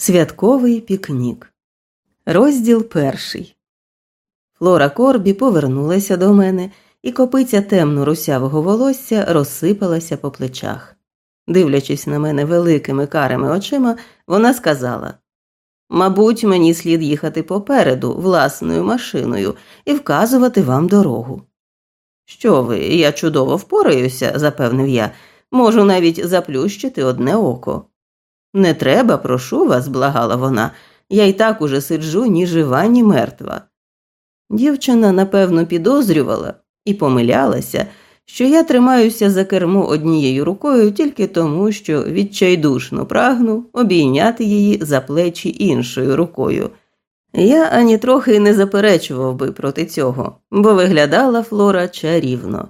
Святковий пікнік. Розділ перший. Флора Корбі повернулася до мене, і копиця темно русявого волосся розсипалася по плечах. Дивлячись на мене великими карими очима, вона сказала Мабуть, мені слід їхати попереду власною машиною і вказувати вам дорогу. Що ви, я чудово впораюся, запевнив я, можу навіть заплющити одне око. Не треба, прошу вас, благала вона, я й так уже сиджу ні жива, ні мертва. Дівчина, напевно, підозрювала і помилялася, що я тримаюся за кермо однією рукою тільки тому, що відчайдушно прагну обійняти її за плечі іншою рукою. Я ані трохи не заперечував би проти цього, бо виглядала Флора чарівно.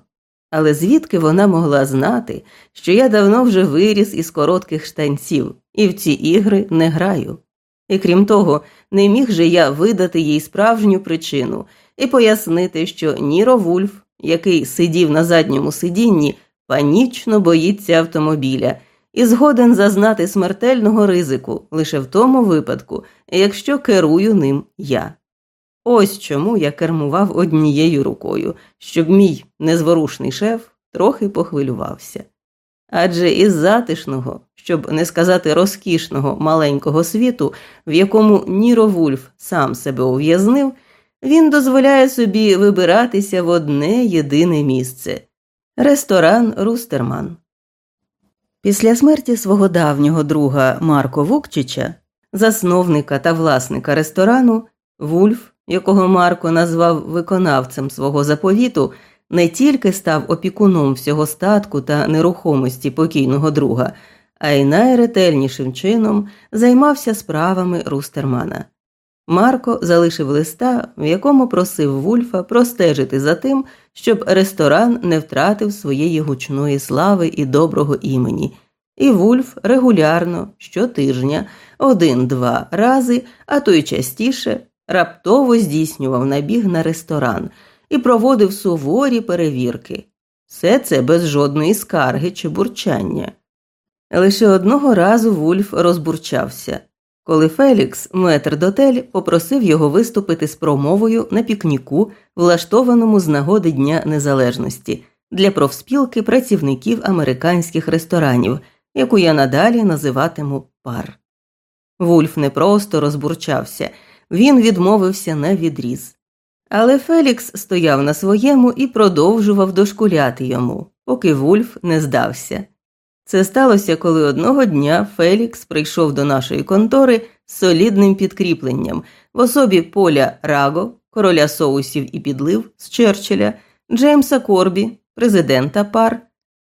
Але звідки вона могла знати, що я давно вже виріс із коротких штанців і в ці ігри не граю? І крім того, не міг же я видати їй справжню причину і пояснити, що Ніро Вульф, який сидів на задньому сидінні, панічно боїться автомобіля і згоден зазнати смертельного ризику лише в тому випадку, якщо керую ним я. Ось чому я кермував однією рукою, щоб мій незворушний шеф трохи похвилювався. Адже із затишного, щоб не сказати розкішного маленького світу, в якому Ніро Вульф сам себе ув'язнив, він дозволяє собі вибиратися в одне єдине місце ресторан Рустерман. Після смерті свого давнього друга Марко Вукчича, засновника та власника ресторану, Вульф якого Марко назвав виконавцем свого заповіту, не тільки став опікуном всього статку та нерухомості покійного друга, а й найретельнішим чином займався справами Рустермана. Марко залишив листа, в якому просив Вульфа простежити за тим, щоб ресторан не втратив своєї гучної слави і доброго імені, і Вульф регулярно щотижня один-два рази, а то й частіше раптово здійснював набіг на ресторан і проводив суворі перевірки. Все це без жодної скарги чи бурчання. Лише одного разу Вульф розбурчався, коли Фелікс, метр дотель, попросив його виступити з промовою на пікніку, влаштованому з нагоди Дня Незалежності для профспілки працівників американських ресторанів, яку я надалі називатиму пар. Вульф не просто розбурчався, він відмовився на відріз. Але Фелікс стояв на своєму і продовжував дошкуляти йому, поки Вульф не здався. Це сталося, коли одного дня Фелікс прийшов до нашої контори з солідним підкріпленням в особі Поля Раго, короля соусів і підлив з Черчилля, Джеймса Корбі, президента пар,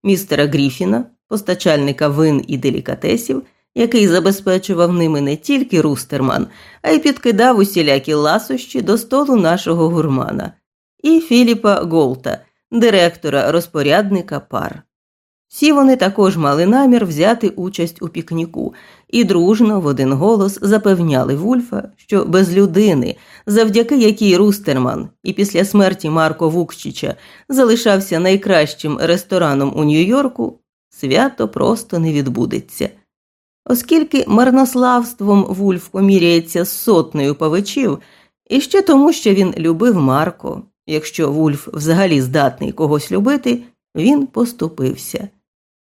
містера Гріфіна, постачальника вин і делікатесів який забезпечував ними не тільки рустерман, а й підкидав усілякі ласощі до столу нашого гурмана, і Філіпа Голта, директора розпорядника пар. Всі вони також мали намір взяти участь у пікніку і дружно в один голос запевняли Вульфа, що без людини, завдяки якій Рустерман і після смерті Марко Вукчича залишався найкращим рестораном у Нью-Йорку, свято просто не відбудеться. Оскільки марнославством Вульф поміряється з сотнею павичів, і ще тому, що він любив Марко, якщо Вульф взагалі здатний когось любити, він поступився.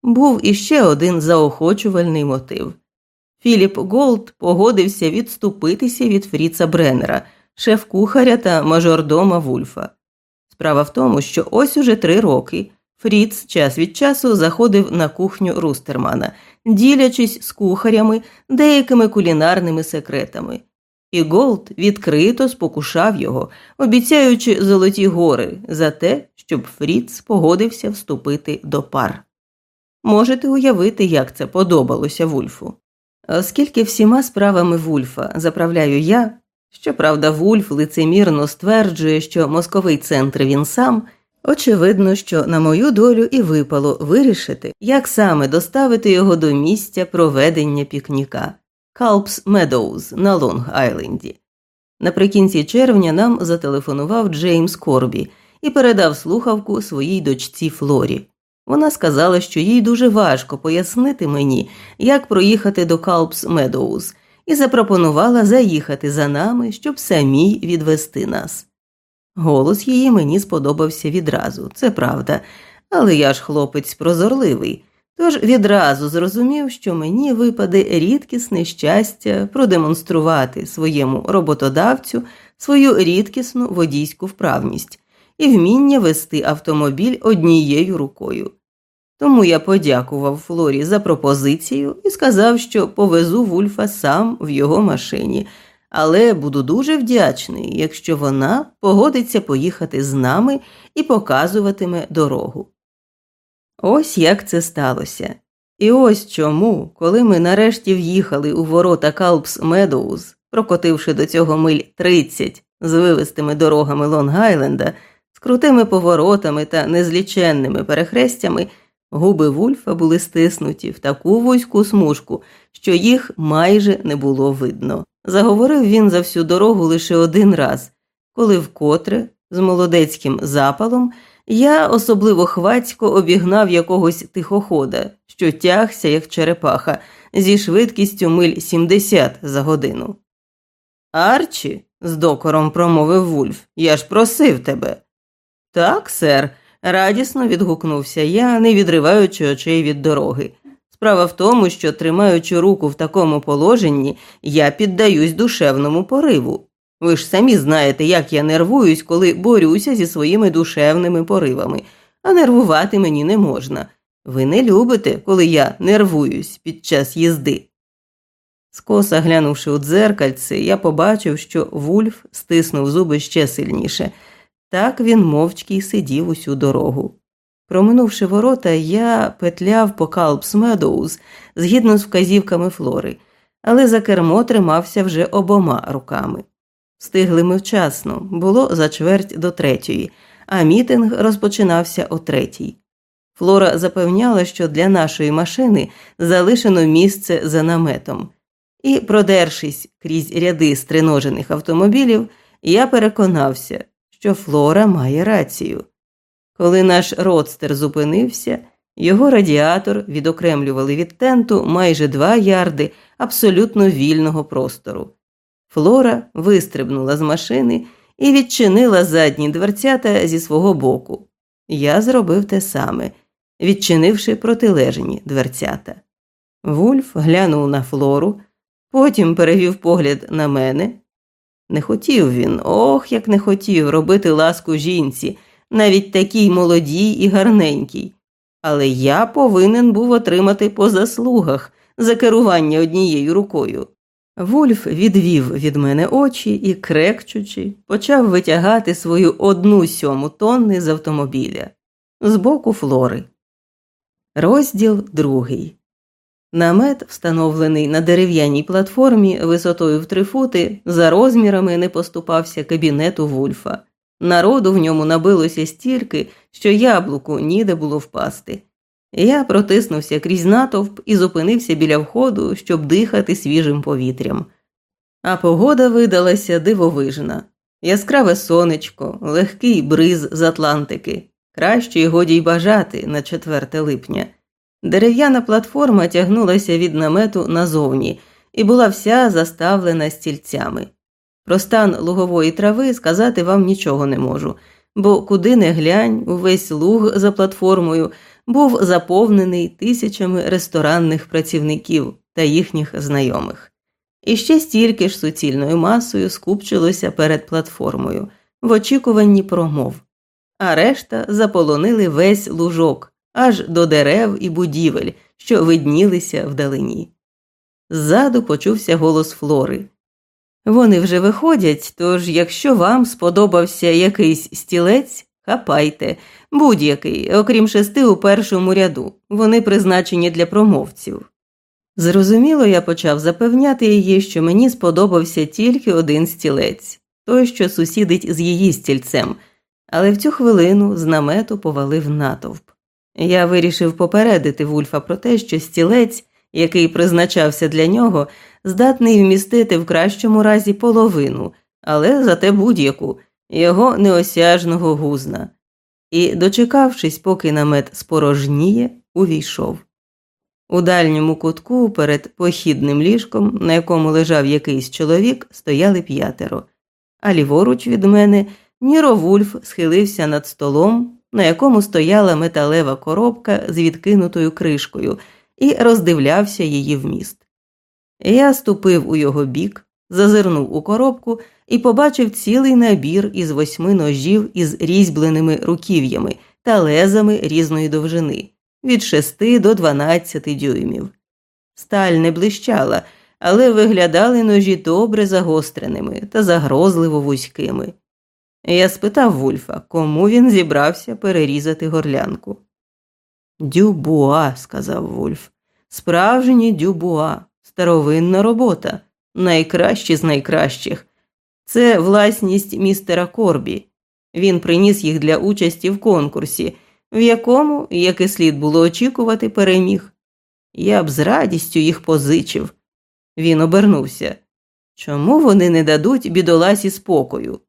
Був іще один заохочувальний мотив. Філіп Голд погодився відступитися від Фріца Бреннера, шеф-кухаря та мажордома Вульфа. Справа в тому, що ось уже три роки Фріц час від часу заходив на кухню Рустермана ділячись з кухарями деякими кулінарними секретами, і Голд відкрито спокушав його, обіцяючи золоті гори за те, щоб Фріц погодився вступити до пар. Можете уявити, як це подобалося Вульфу. Оскільки всіма справами Вульфа заправляю я, щоправда, Вульф лицемірно стверджує, що мозковий центр він сам. Очевидно, що на мою долю і випало вирішити, як саме доставити його до місця проведення пікніка Калпс Медоуз на Лонг Айленді. Наприкінці червня нам зателефонував Джеймс Корбі і передав слухавку своїй дочці Флорі. Вона сказала, що їй дуже важко пояснити мені, як проїхати до Калпс Медоуз, і запропонувала заїхати за нами, щоб самій відвезти нас. Голос її мені сподобався відразу, це правда, але я ж хлопець прозорливий, тож відразу зрозумів, що мені випаде рідкісне щастя продемонструвати своєму роботодавцю свою рідкісну водійську вправність і вміння вести автомобіль однією рукою. Тому я подякував Флорі за пропозицію і сказав, що повезу Вульфа сам в його машині, але буду дуже вдячний, якщо вона погодиться поїхати з нами і показуватиме дорогу. Ось як це сталося. І ось чому, коли ми нарешті в'їхали у ворота Калпс Медоуз, прокотивши до цього миль 30 звивистими дорогами Лонг-Айленда, з крутими поворотами та незліченними перехрестями, губи Вульфа були стиснуті в таку вузьку смужку, що їх майже не було видно. Заговорив він за всю дорогу лише один раз, коли вкотре, з молодецьким запалом, я особливо хвацько обігнав якогось тихохода, що тягся, як черепаха, зі швидкістю миль 70 за годину. Арчі, з докором промовив Вульф, я ж просив тебе. Так, сер, радісно відгукнувся я, не відриваючи очей від дороги. Справа в тому, що, тримаючи руку в такому положенні, я піддаюсь душевному пориву. Ви ж самі знаєте, як я нервуюсь, коли борюся зі своїми душевними поривами, а нервувати мені не можна. Ви не любите, коли я нервуюсь під час їзди. Скоса глянувши у дзеркальце, я побачив, що Вульф стиснув зуби ще сильніше. Так він мовчки й сидів усю дорогу. Проминувши ворота, я петляв по Калпс Медоуз згідно з вказівками Флори, але за кермо тримався вже обома руками. Встигли ми вчасно, було за чверть до третьої, а мітинг розпочинався о третій. Флора запевняла, що для нашої машини залишено місце за наметом, і, продершись крізь ряди стриножених автомобілів, я переконався, що Флора має рацію. Коли наш родстер зупинився, його радіатор відокремлювали від тенту майже два ярди абсолютно вільного простору. Флора вистрибнула з машини і відчинила задні дверцята зі свого боку. Я зробив те саме, відчинивши протилежні дверцята. Вульф глянув на флору, потім перевів погляд на мене. Не хотів він, ох, як не хотів робити ласку жінці, навіть такій молодій і гарненькій. Але я повинен був отримати по заслугах за керування однією рукою. Вульф відвів від мене очі і, крекчучи, почав витягати свою одну сьому тонни з автомобіля з боку флори. Розділ другий. Намет, встановлений на дерев'яній платформі висотою в три фути, за розмірами не поступався кабінету Вульфа. Народу в ньому набилося стільки, що яблуку ніде було впасти. Я протиснувся крізь натовп і зупинився біля входу, щоб дихати свіжим повітрям. А погода видалася дивовижна яскраве сонечко, легкий бриз з Атлантики, краще й годі й бажати на 4 липня. Дерев'яна платформа тягнулася від намету назовні і була вся заставлена стільцями. Про стан лугової трави сказати вам нічого не можу, бо куди не глянь, увесь луг за платформою був заповнений тисячами ресторанних працівників та їхніх знайомих. І ще стільки ж суцільною масою скупчилося перед платформою в очікуванні промов, а решта заполонили весь лужок аж до дерев і будівель, що виднілися вдалині. Ззаду почувся голос Флори. Вони вже виходять, тож якщо вам сподобався якийсь стілець, хапайте, будь-який, окрім шести у першому ряду, вони призначені для промовців. Зрозуміло, я почав запевняти її, що мені сподобався тільки один стілець той, що сусідить з її стільцем, але в цю хвилину з намету повалив натовп. Я вирішив попередити Вульфа про те, що стілець, який призначався для нього, здатний вмістити в кращому разі половину, але зате будь-яку його неосяжного гузна. І, дочекавшись, поки намет спорожніє, увійшов. У дальньому кутку перед похідним ліжком, на якому лежав якийсь чоловік, стояли п'ятеро, а ліворуч від мене Ніро Вульф схилився над столом, на якому стояла металева коробка з відкинутою кришкою, і роздивлявся її вміст. Я ступив у його бік, зазирнув у коробку і побачив цілий набір із восьми ножів із різьбленими руків'ями та лезами різної довжини від 6 до 12 дюймів. Сталь не блищала, але виглядали ножі добре загостреними та загрозливо вузькими. Я спитав Вульфа, кому він зібрався перерізати горлянку. Дюбуа, сказав Вульф, справжній дюбуа, старовинна робота, найкращі з найкращих. Це власність містера Корбі. Він приніс їх для участі в конкурсі, в якому, як і слід було очікувати, переміг. Я б з радістю їх позичив. Він обернувся. Чому вони не дадуть бідоласі спокою?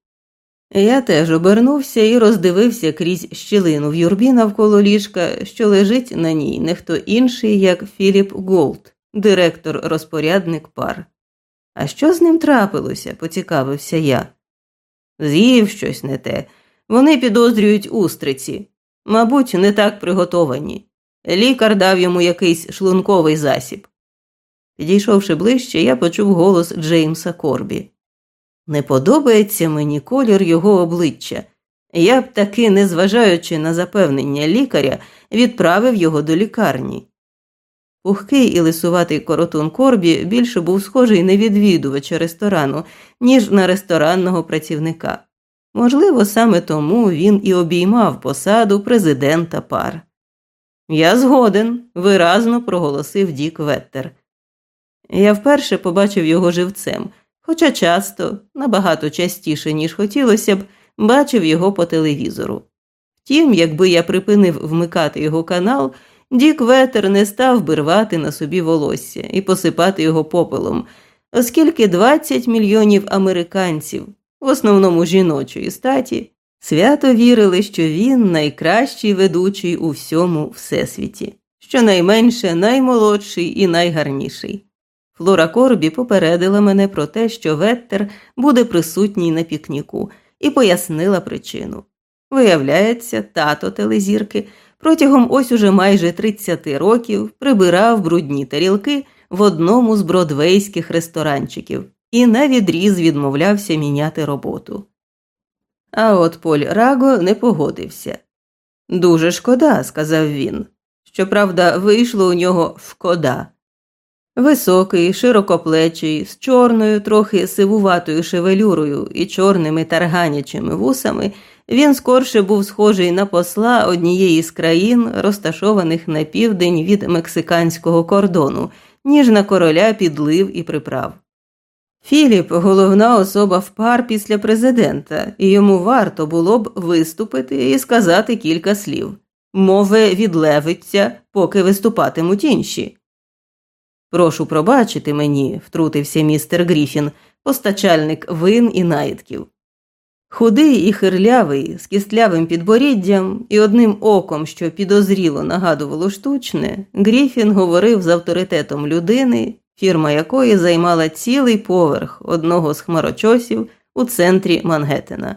Я теж обернувся і роздивився крізь щілину в юрбі навколо ліжка, що лежить на ній не хто інший, як Філіп Голд, директор розпорядник пар. А що з ним трапилося? поцікавився я. З'їв щось не те. Вони підозрюють устриці. Мабуть, не так приготовані. Лікар дав йому якийсь шлунковий засіб. Підійшовши ближче, я почув голос Джеймса Корбі. Не подобається мені колір його обличчя. Я б таки, незважаючи на запевнення лікаря, відправив його до лікарні. Пухкий і лисуватий коротун Корбі більше був схожий на відвідувача ресторану, ніж на ресторанного працівника. Можливо, саме тому він і обіймав посаду президента пар. Я згоден, виразно проголосив Дік Веттер. Я вперше побачив його живцем, хоча часто, набагато частіше, ніж хотілося б, бачив його по телевізору. Втім, якби я припинив вмикати його канал, Дік Веттер не став би рвати на собі волосся і посипати його попелом, оскільки 20 мільйонів американців в основному жіночої статі, свято вірили, що він найкращий ведучий у всьому всесвіті, щонайменше наймолодший і найгарніший. Флора Корбі попередила мене про те, що Веттер буде присутній на пікніку, і пояснила причину. Виявляється, тато телезірки протягом ось уже майже 30 років прибирав брудні тарілки в одному з бродвейських ресторанчиків і навідріз відмовлявся міняти роботу. А от Поль Раго не погодився. Дуже шкода, сказав він. Щоправда, вийшло у нього шкода. Високий, широкоплечий, з чорною, трохи сивуватою шевелюрою і чорними тарганячими вусами, він скорше був схожий на посла однієї з країн, розташованих на південь від мексиканського кордону, ніж на короля підлив і приправ. Філіп головна особа в пар після президента, і йому варто було б виступити і сказати кілька слів. Мови відлевиться, поки виступатимуть інші. Прошу пробачити мені, втрутився містер Гріфін, постачальник вин і наїдків. Худий і хирлявий, з кістлявим підборіддям і одним оком, що підозріло нагадувало штучне, Гріфін говорив з авторитетом людини, фірма якої займала цілий поверх одного з хмарочосів у центрі Мангеттена.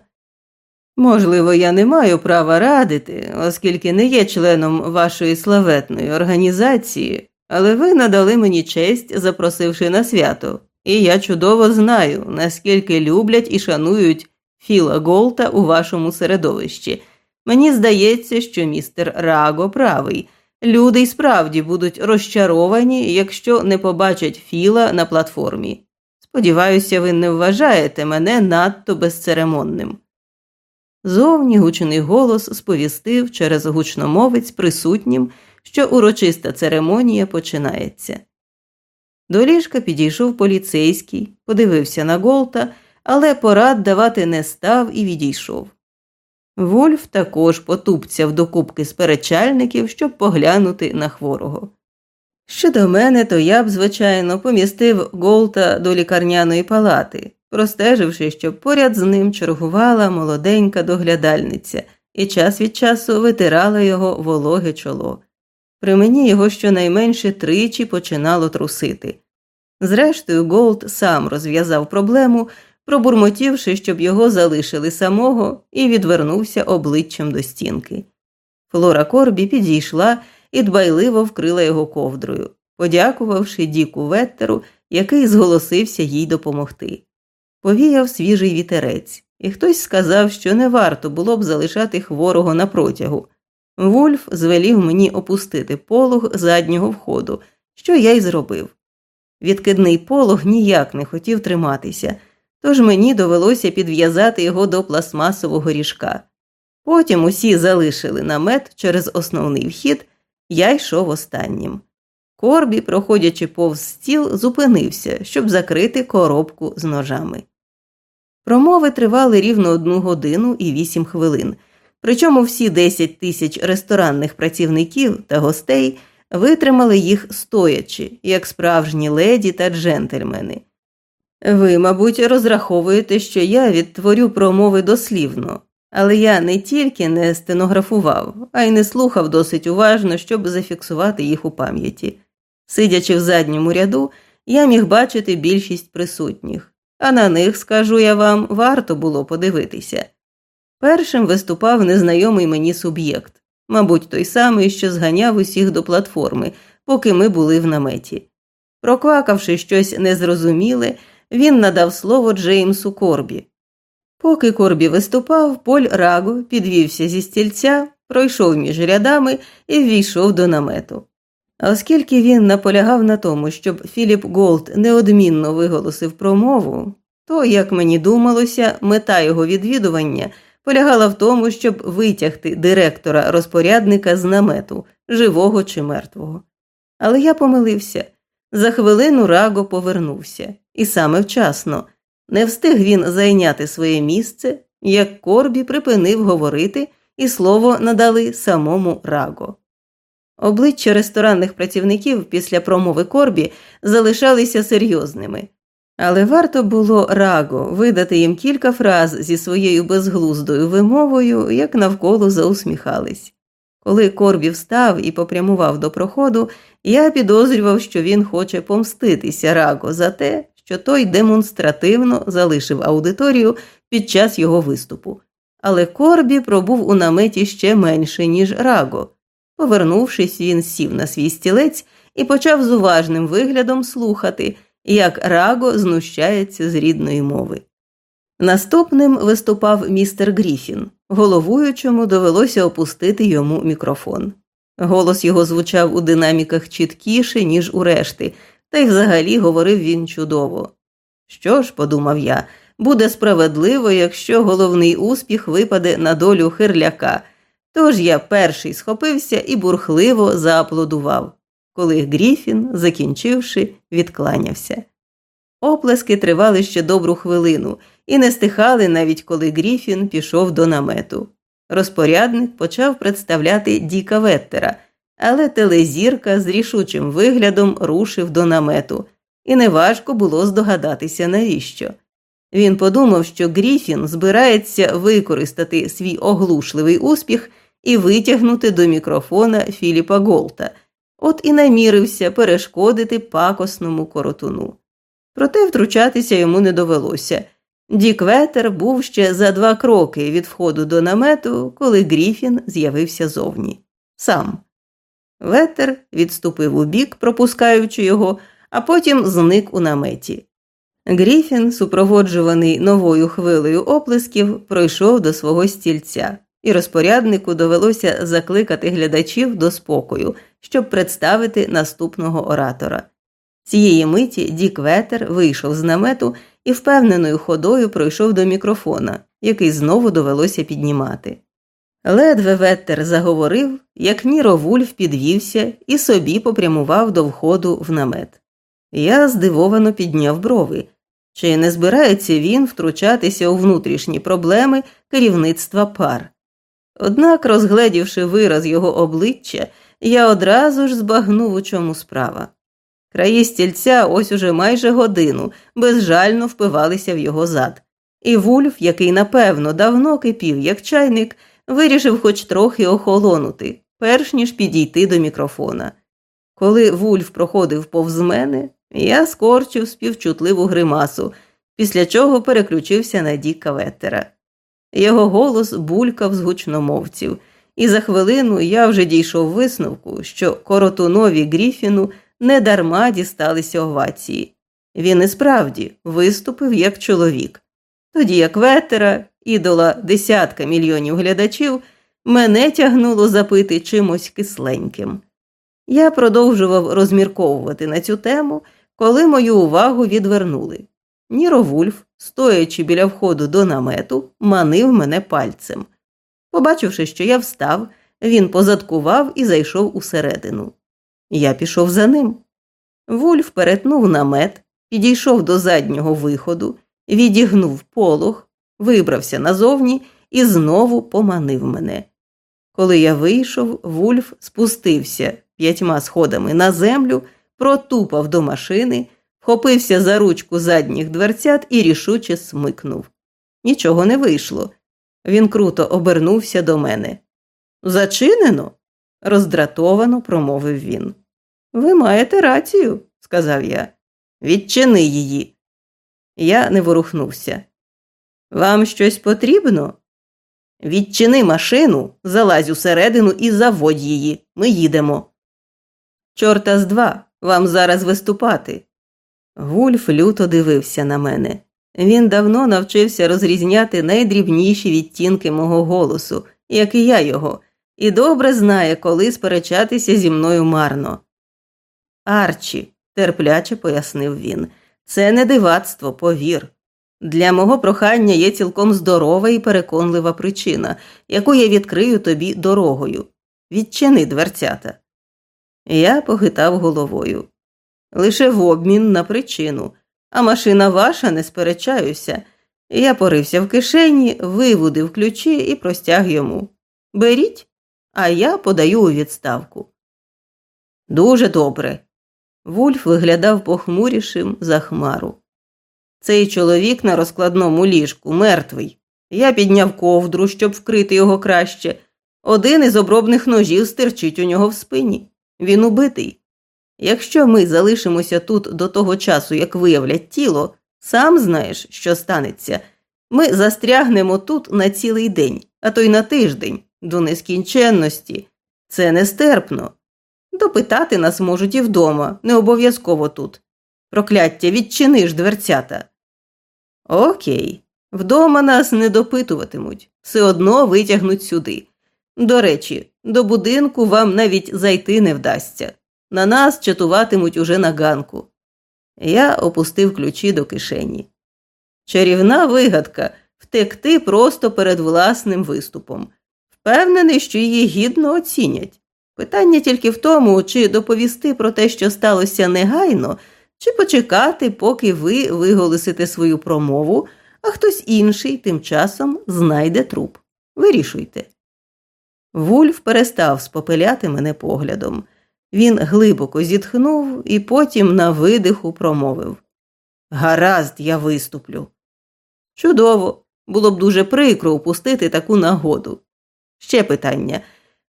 Можливо, я не маю права радити, оскільки не є членом вашої славетної організації, але ви надали мені честь, запросивши на свято, і я чудово знаю, наскільки люблять і шанують Філа Голта у вашому середовищі. Мені здається, що містер Раго правий. Люди й справді будуть розчаровані, якщо не побачать Філа на платформі. Сподіваюся, ви не вважаєте мене надто безцеремонним. Зовні гучний голос сповістив через гучномовець присутнім, що урочиста церемонія починається. До ліжка підійшов поліцейський, подивився на Голта, але порад давати не став і відійшов. Вольф також потупцяв до кубки сперечальників, щоб поглянути на хворого. Щодо мене, то я б, звичайно, помістив Голта до лікарняної палати, простеживши, щоб поряд з ним чергувала молоденька доглядальниця і час від часу витирала його вологе чоло. При мені його щонайменше тричі починало трусити. Зрештою, Голд сам розв'язав проблему, пробурмотівши, щоб його залишили самого, і відвернувся обличчям до стінки. Флора Корбі підійшла і дбайливо вкрила його ковдрою, подякувавши Діку Веттеру, який зголосився їй допомогти. Повіяв свіжий вітерець, і хтось сказав, що не варто було б залишати хворого на протягу. Вульф звелів мені опустити полог заднього входу, що я й зробив. Відкидний полог ніяк не хотів триматися, тож мені довелося підв'язати його до пластмасового ріжка. Потім усі залишили намет через основний вхід, я йшов останнім. Корбі, проходячи повз стіл, зупинився, щоб закрити коробку з ножами. Промови тривали рівно одну годину і вісім хвилин, причому всі 10 тисяч ресторанних працівників та гостей витримали їх стоячи, як справжні леді та джентльмени. Ви, мабуть, розраховуєте, що я відтворю промови дослівно, але я не тільки не стенографував, а й не слухав досить уважно, щоб зафіксувати їх у пам'яті. Сидячи в задньому ряду, я міг бачити більшість присутніх, а на них, скажу я вам, варто було подивитися. Першим виступав незнайомий мені суб'єкт, мабуть, той самий, що зганяв усіх до платформи, поки ми були в наметі. Проквакавши щось незрозуміле, він надав слово Джеймсу Корбі. Поки Корбі виступав, Поль Раго підвівся зі стільця, пройшов між рядами і ввійшов до намету. Оскільки він наполягав на тому, щоб Філіп Голд неодмінно виголосив промову, то, як мені думалося, мета його відвідування полягала в тому, щоб витягти директора розпорядника з намету, живого чи мертвого. Але я помилився. За хвилину Раго повернувся, і саме вчасно. Не встиг він зайняти своє місце, як Корбі припинив говорити, і слово надали самому Раго. Обличчя ресторанних працівників після промови Корбі залишалися серйозними, але варто було Раго видати їм кілька фраз зі своєю безглуздою вимовою, як навколо заусміхались. Коли Корбі встав і попрямував до проходу, я підозрював, що він хоче помститися Раго за те, що той демонстративно залишив аудиторію під час його виступу. Але Корбі пробув у наметі ще менше, ніж Раго. Повернувшись, він сів на свій стілець і почав з уважним виглядом слухати, як Раго знущається з рідної мови. Наступним виступав містер Гріфін, головуючому довелося опустити йому мікрофон. Голос його звучав у динаміках чіткіше, ніж у решти, та й взагалі говорив він чудово. Що ж, подумав я, буде справедливо, якщо головний успіх випаде на долю хирляка. Тож я перший схопився і бурхливо зааплодував, коли Гріфін, закінчивши, відкланявся. Оплески тривали ще добру хвилину і не стихали навіть коли Гріфін пішов до намету. Розпорядник почав представляти Діка Веттера, але телезірка з рішучим виглядом рушив до намету, і неважко було здогадатися, навіщо. Він подумав, що Гріфін збирається використати свій оглушливий успіх і витягнути до мікрофона Філіпа Голта, от і намірився перешкодити пакосному коротуну. Проте втручатися йому не довелося. Дік Ветер був ще за два кроки від входу до намету, коли Гріфін з'явився зовні. Сам. Ветер відступив у бік, пропускаючи його, а потім зник у наметі. Гріфін, супроводжуваний новою хвилею оплесків, пройшов до свого стільця, і розпоряднику довелося закликати глядачів до спокою, щоб представити наступного оратора. Цієї миті Дік Ветер вийшов з намету і впевненою ходою пройшов до мікрофона, який знову довелося піднімати. Ледве Веттер заговорив, як Ніро Вульф підвівся і собі попрямував до входу в намет. Я здивовано підняв брови. Чи не збирається він втручатися у внутрішні проблеми керівництва пар? Однак, розгледівши вираз його обличчя, я одразу ж збагнув, у чому справа. Краї стільця ось уже майже годину безжально впивалися в його зад, і Вульф, який напевно давно кипів, як чайник, вирішив хоч трохи охолонути, перш ніж підійти до мікрофона. Коли Вульф проходив повз мене, я скорчив співчутливу гримасу, після чого переключився на Діка Веттера. Його голос булькав з гучномовців, і за хвилину я вже дійшов висновку, що коротунові Гріфіну недарма дісталися овації. Він і справді виступив як чоловік. Тоді як Веттера, ідола десятка мільйонів глядачів, мене тягнуло запити чимось кисленьким. Я продовжував розмірковувати на цю тему, коли мою увагу відвернули. Ніро Вульф, стоячи біля входу до намету, манив мене пальцем. Побачивши, що я встав, він позадкував і зайшов усередину. Я пішов за ним. Вульф перетнув намет, підійшов до заднього виходу, відігнув полог, вибрався назовні і знову поманив мене. Коли я вийшов, Вульф спустився п'ятьма сходами на землю, протупав до машини, вхопився за ручку задніх дверцят і рішуче смикнув. Нічого не вийшло. Він круто обернувся до мене. Зачинено? Роздратовано промовив він. Ви маєте рацію, сказав я. Відчини її. Я не ворухнувся. Вам щось потрібно? Відчини машину, залазь усередину і заводь її. Ми їдемо. Чорта з два, вам зараз виступати. Гульф люто дивився на мене. Він давно навчився розрізняти найдрібніші відтінки мого голосу, як і я його, і добре знає, коли сперечатися зі мною марно. Арчі, терпляче пояснив він, це не дивацтво, повір. Для мого прохання є цілком здорова і переконлива причина, яку я відкрию тобі дорогою. Відчини дверцята. Я похитав головою. Лише в обмін на причину, а машина ваша, не сперечаюся. Я порився в кишені, вивудив ключі і простяг йому. Беріть, а я подаю у відставку. Дуже добре. Вульф виглядав похмурішим за хмару. Цей чоловік на розкладному ліжку мертвий. Я підняв ковдру, щоб вкрити його краще. Один із обробних ножів стирчить у нього в спині. Він убитий. Якщо ми залишимося тут до того часу, як виявлять тіло, сам знаєш, що станеться. Ми застрягнемо тут на цілий день, а то й на тиждень, до нескінченності. Це нестерпно. Допитати нас можуть і вдома, не обов'язково тут. Прокляття, відчини ж дверцята. Окей, вдома нас не допитуватимуть, все одно витягнуть сюди. До речі, до будинку вам навіть зайти не вдасться. На нас чатуватимуть уже на ганку. Я опустив ключі до кишені. Чарівна вигадка втекти просто перед власним виступом. Впевнений, що її гідно оцінять. Питання тільки в тому, чи доповісти про те, що сталося негайно, чи почекати, поки ви виголосите свою промову, а хтось інший тим часом знайде труп. Вирішуйте. Вульф перестав спопиляти мене поглядом. Він глибоко зітхнув і потім на видиху промовив Гаразд, я виступлю. Чудово, було б дуже прикро упустити таку нагоду. Ще питання.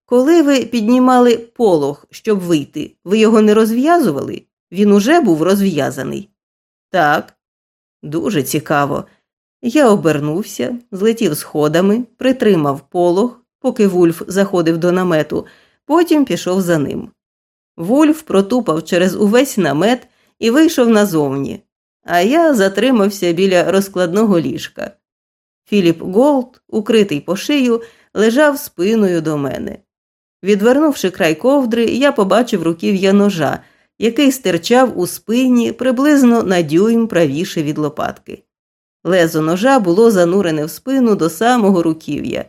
Коли ви піднімали полог, щоб вийти, ви його не розв'язували? Він уже був розв'язаний. Так, дуже цікаво. Я обернувся, злетів сходами, притримав полог, поки Вульф заходив до намету, потім пішов за ним. Вульф протупав через увесь намет і вийшов назовні, а я затримався біля розкладного ліжка. Філіп Голд, укритий по шию, лежав спиною до мене. Відвернувши край ковдри, я побачив руків'я ножа, який стирчав у спині приблизно на дюйм правіше від лопатки. Лезо ножа було занурене в спину до самого руків'я.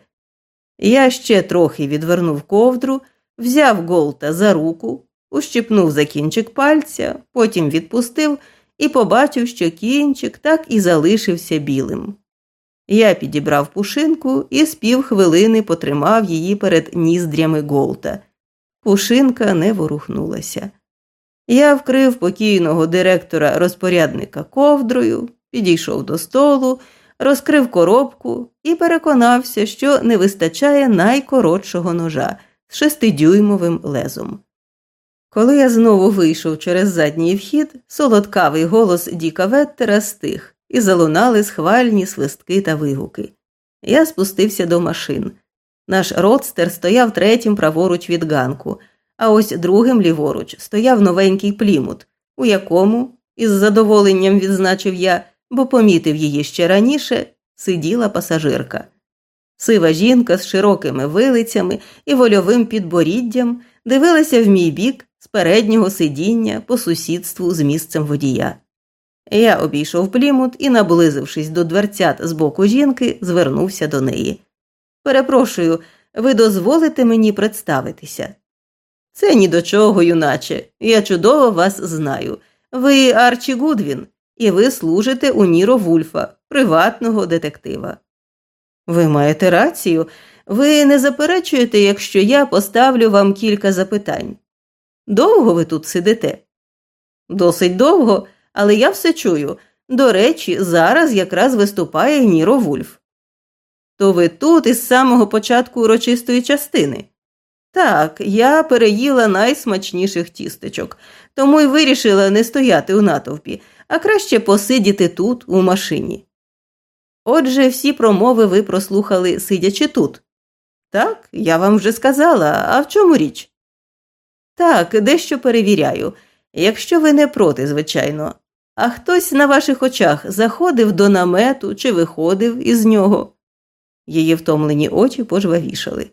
Я ще трохи відвернув ковдру, взяв Голта за руку, ущипнув за кінчик пальця, потім відпустив і побачив, що кінчик так і залишився білим. Я підібрав пушинку і з півхвилини потримав її перед ніздрями Голта. Пушинка не ворухнулася. Я вкрив покійного директора розпорядника ковдрою, підійшов до столу, розкрив коробку і переконався, що не вистачає найкоротшого ножа, з шестидюймовим лезом. Коли я знову вийшов через задній вхід, солодкавий голос Діка Веттера стих, і залунали схвальні свистки та вигуки. Я спустився до машин. Наш родстер стояв третім праворуч від ганку, а ось другим ліворуч стояв новенький плімут, у якому, із задоволенням відзначив я, бо помітив її ще раніше, сиділа пасажирка. Сива жінка з широкими вилицями і вольовим підборіддям дивилася в мій бік з переднього сидіння по сусідству з місцем водія. Я обійшов плімут і, наблизившись до дверцят з боку жінки, звернувся до неї. Перепрошую, ви дозволите мені представитися? Це ні до чого, юначе. Я чудово вас знаю. Ви Арчі Гудвін, і ви служите у Ніро Вульфа, приватного детектива. Ви маєте рацію. Ви не заперечуєте, якщо я поставлю вам кілька запитань. Довго ви тут сидите? Досить довго, але я все чую. До речі, зараз якраз виступає Ніро Вульф. То ви тут із самого початку урочистої частини. Так, я переїла найсмачніших тістечок, тому й вирішила не стояти у натовпі, а краще посидіти тут, у машині. Отже, всі промови ви прослухали, сидячи тут. Так, я вам вже сказала, а в чому річ? Так, дещо перевіряю, якщо ви не проти, звичайно. А хтось на ваших очах заходив до намету чи виходив із нього. Її втомлені очі пожвавішали.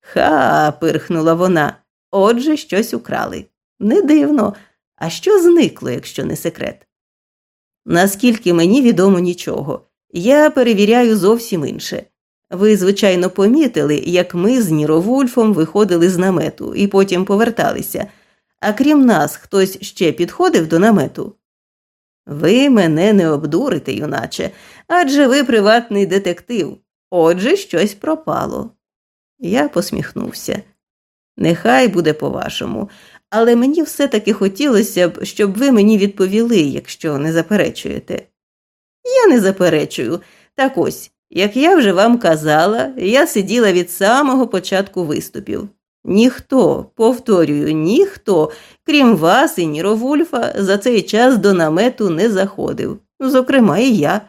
Ха. пирхнула вона. Отже, щось украли. Не дивно. А що зникло, якщо не секрет? Наскільки мені відомо нічого, я перевіряю зовсім інше. Ви, звичайно, помітили, як ми з Ніровульфом виходили з намету і потім поверталися, а крім нас, хтось ще підходив до намету. Ви мене не обдурите, юначе, адже ви приватний детектив. Отже, щось пропало. Я посміхнувся. Нехай буде по-вашому, але мені все таки хотілося б, щоб ви мені відповіли, якщо не заперечуєте. Я не заперечую. Так ось, як я вже вам казала, я сиділа від самого початку виступів. Ніхто, повторюю, ніхто, крім вас і Ніровульфа, за цей час до намету не заходив. Зокрема, і я.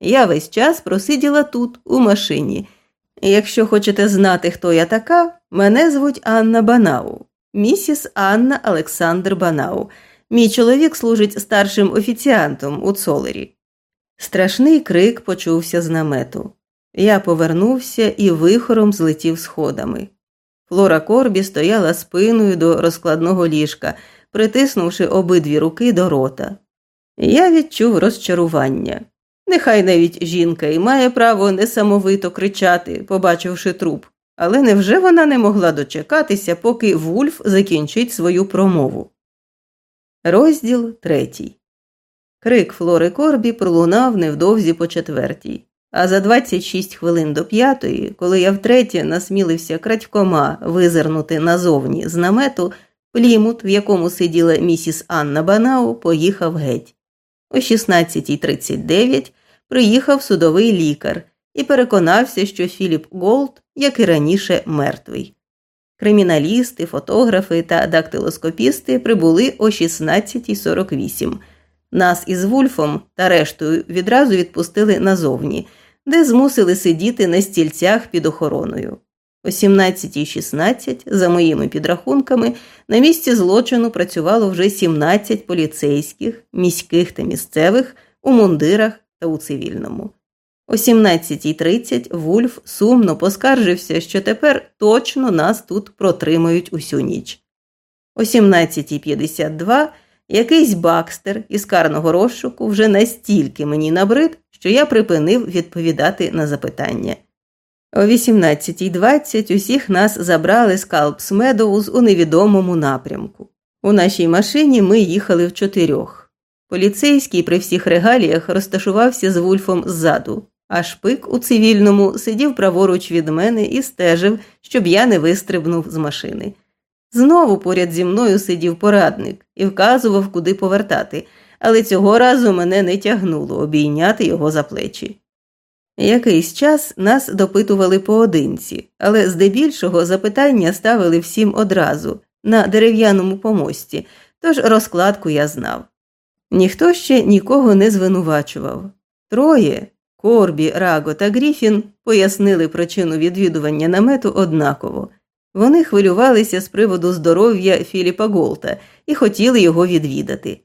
Я весь час просиділа тут, у машині. Якщо хочете знати, хто я така, мене звуть Анна Банау, місіс Анна Олександр Банау. Мій чоловік служить старшим офіціантом у Цолері. Страшний крик почувся з намету. Я повернувся і вихором злетів сходами. Флора Корбі стояла спиною до розкладного ліжка, притиснувши обидві руки до рота. Я відчув розчарування. Нехай навіть жінка і має право несамовито кричати, побачивши труп, але невже вона не могла дочекатися, поки Вульф закінчить свою промову? Розділ третій. Крик Флори Корбі пролунав невдовзі по четвертій, а за 26 хвилин до п'ятої, коли я втретє насмілився крадькома визирнути назовні з намету, Плімут, в якому сиділа місіс Анна Банау, поїхав геть. О 16.39 приїхав судовий лікар і переконався, що Філіп Голд, як і раніше, мертвий. Криміналісти, фотографи та дактилоскопісти прибули о 16.48. Нас із Вульфом та рештою відразу відпустили назовні, де змусили сидіти на стільцях під охороною. О 17.16, за моїми підрахунками, на місці злочину працювало вже 17 поліцейських, міських та місцевих у мундирах та у цивільному. О 17.30 Вульф сумно поскаржився, що тепер точно нас тут протримають усю ніч. О 17.52 якийсь бакстер із карного розшуку вже настільки мені набрид, що я припинив відповідати на запитання. О 18.20 усіх нас забрали з Калпс Медоуз у невідомому напрямку. У нашій машині ми їхали в чотирьох. Поліцейський при всіх регаліях розташувався з Вульфом ззаду, а шпик у цивільному сидів праворуч від мене і стежив, щоб я не вистрибнув з машини. Знову поряд зі мною сидів порадник і вказував, куди повертати, але цього разу мене не тягнуло обійняти його за плечі. Якийсь час нас допитували поодинці, але здебільшого запитання ставили всім одразу на дерев'яному помості, тож розкладку я знав. Ніхто ще нікого не звинувачував. Троє Корбі, Раго та Гріфін пояснили причину відвідування намету однаково. Вони хвилювалися з приводу здоров'я Філіпа Голта і хотіли його відвідати.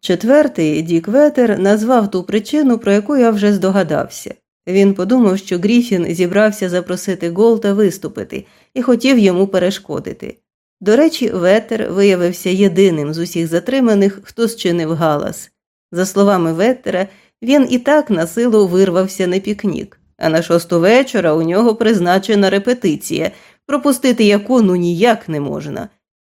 Четвертий Дік Ветер назвав ту причину, про яку я вже здогадався. Він подумав, що Гріфін зібрався запросити Голта виступити і хотів йому перешкодити. До речі, Ветер виявився єдиним з усіх затриманих, хто зчинив галас. За словами Веттера, він і так на силу вирвався на пікнік, а на шосту вечора у нього призначена репетиція, пропустити яку ну ніяк не можна.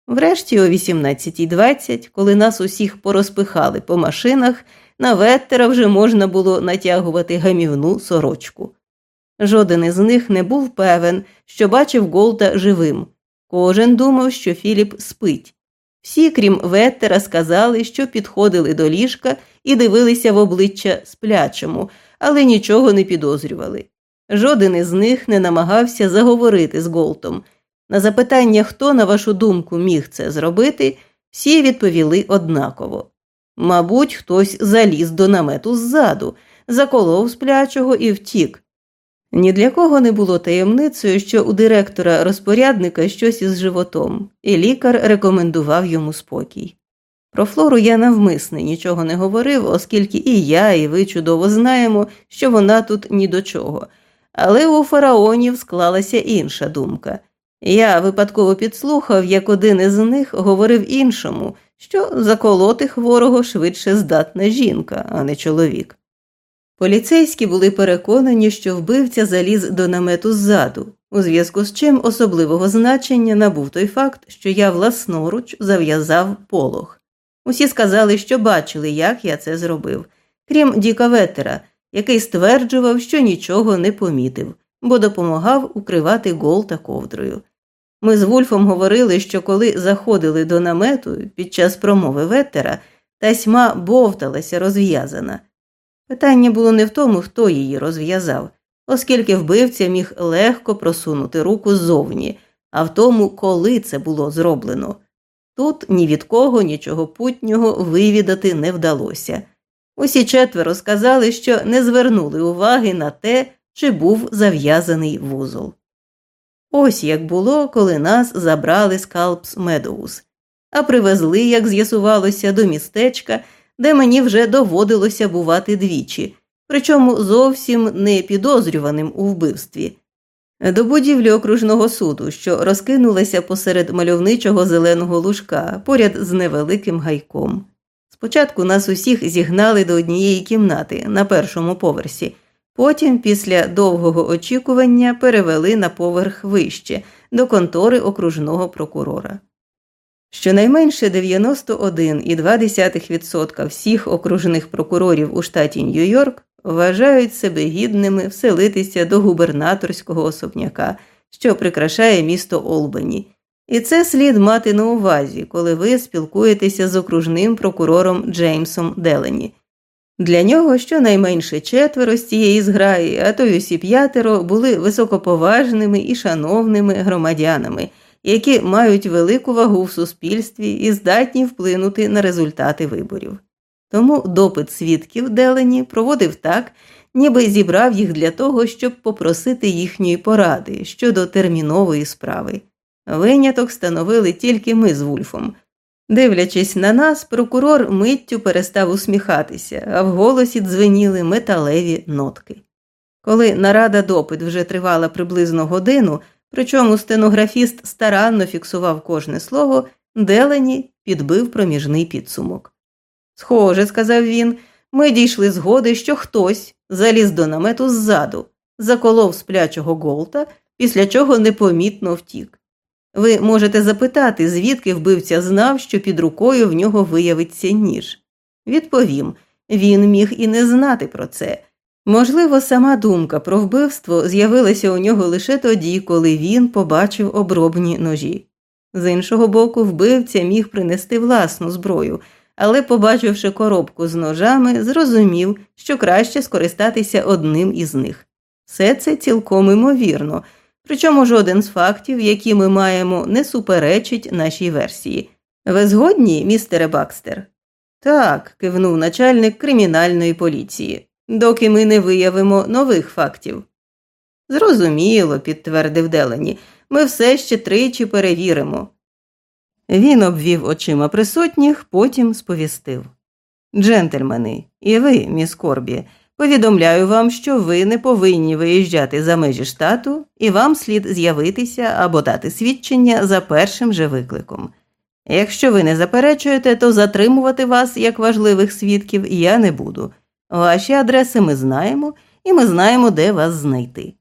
Врешті, о 18.20, коли нас усіх порозпихали по машинах, на Веттера вже можна було натягувати гамівну сорочку. Жоден із них не був певен, що бачив Голта живим. Кожен думав, що Філіп спить. Всі, крім Веттера, сказали, що підходили до ліжка і дивилися в обличчя сплячому, але нічого не підозрювали. Жоден із них не намагався заговорити з Голтом. На запитання, хто, на вашу думку, міг це зробити, всі відповіли однаково. Мабуть, хтось заліз до намету ззаду, заколов сплячого і втік. Ні для кого не було таємницею, що у директора розпорядника щось із животом, і лікар рекомендував йому спокій. Про флору я навмисне нічого не говорив, оскільки і я, і ви чудово знаємо, що вона тут ні до чого. Але у фараонів склалася інша думка. Я випадково підслухав, як один із них говорив іншому, що заколоти хворого швидше здатна жінка, а не чоловік. Поліцейські були переконані, що вбивця заліз до намету ззаду, у зв'язку з чим особливого значення набув той факт, що я власноруч зав'язав полог. Усі сказали, що бачили, як я це зробив, крім Діка Ветера, який стверджував, що нічого не помітив, бо допомагав укривати гол та ковдрою. Ми з Вульфом говорили, що коли заходили до намету під час промови Веттера, тасьма бовталася розв'язана. Питання було не в тому, хто її розв'язав, оскільки вбивця міг легко просунути руку ззовні, а в тому, коли це було зроблено. Тут ні від кого нічого путнього вивідати не вдалося. Усі четверо сказали, що не звернули уваги на те, чи був зав'язаний вузол. Ось як було, коли нас забрали з Калпс Медоуз, а привезли, як з'ясувалося, до містечка, де мені вже доводилося бувати двічі, причому зовсім не підозрюваним у вбивстві. До будівлі окружного суду, що розкинулася посеред мальовничого зеленого лужка поряд з невеликим гайком. Спочатку нас усіх зігнали до однієї кімнати на першому поверсі, потім, після довгого очікування, перевели на поверх вище до контори окружного прокурора. Щонайменше 91,2% всіх окружних прокурорів у штаті Нью-Йорк вважають себе гідними вселитися до губернаторського особняка, що прикрашає місто Олбані. І це слід мати на увазі, коли ви спілкуєтеся з окружним прокурором Джеймсом Делені. Для нього щонайменше четверо з цієї зграї, а то й усі п'ятеро були високоповажними і шановними громадянами, які мають велику вагу в суспільстві і здатні вплинути на результати виборів. Тому допит свідків Делені проводив так, ніби зібрав їх для того, щоб попросити їхньої поради щодо термінової справи. Виняток становили тільки ми з Вульфом. Дивлячись на нас, прокурор миттю перестав усміхатися, а в голосі дзвеніли металеві нотки. Коли нарада допит вже тривала приблизно годину, причому стенографіст старанно фіксував кожне слово, Делені підбив проміжний підсумок. Схоже, сказав він, ми дійшли згоди, що хтось заліз до намету ззаду, заколов сплячого голта, після чого непомітно втік. Ви можете запитати, звідки вбивця знав, що під рукою в нього виявиться ніж. Відповім, він міг і не знати про це. Можливо, сама думка про вбивство з'явилася у нього лише тоді, коли він побачив обробні ножі. З іншого боку, вбивця міг принести власну зброю але, побачивши коробку з ножами, зрозумів, що краще скористатися одним із них. Все це цілком імовірно, причому жоден з фактів, які ми маємо, не суперечить нашій версії. Ви згодні, містере Бакстер? Так, кивнув начальник кримінальної поліції, доки ми не виявимо нових фактів. Зрозуміло, підтвердив Делані, ми все ще тричі перевіримо. Він обвів очима присутніх, потім сповістив Джентльмени, і ви, міс Корбі, повідомляю вам, що ви не повинні виїжджати за межі штату, і вам слід з'явитися або дати свідчення за першим же викликом. Якщо ви не заперечуєте, то затримувати вас як важливих свідків я не буду. Ваші адреси ми знаємо, і ми знаємо, де вас знайти.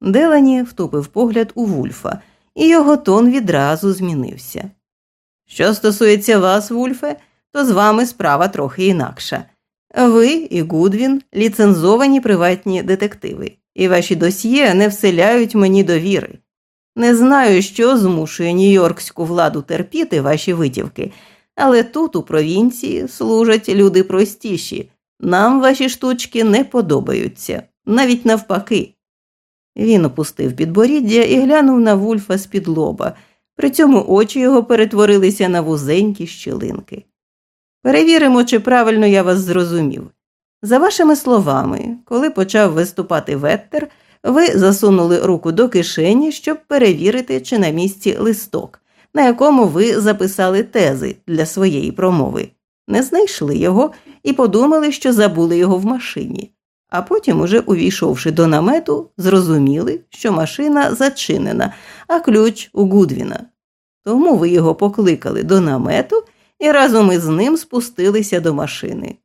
Делані втупив погляд у Вульфа, і його тон відразу змінився. Що стосується вас, Вульфе, то з вами справа трохи інакша. Ви і Гудвін ліцензовані приватні детективи, і ваші досьє не вселяють мені довіри. Не знаю, що змушує нью-йоркську владу терпіти ваші витівки, але тут, у провінції, служать люди простіші. Нам ваші штучки не подобаються, навіть навпаки. Він опустив підборіддя і глянув на Вульфа з під лоба, при цьому очі його перетворилися на вузенькі щілинки. Перевіримо, чи правильно я вас зрозумів. За вашими словами, коли почав виступати веттер, ви засунули руку до кишені, щоб перевірити, чи на місці листок, на якому ви записали тези для своєї промови, не знайшли його і подумали, що забули його в машині, а потім, уже увійшовши до намету, зрозуміли, що машина зачинена, а ключ у Гудвіна. Тому ви його покликали до намету і разом із ним спустилися до машини.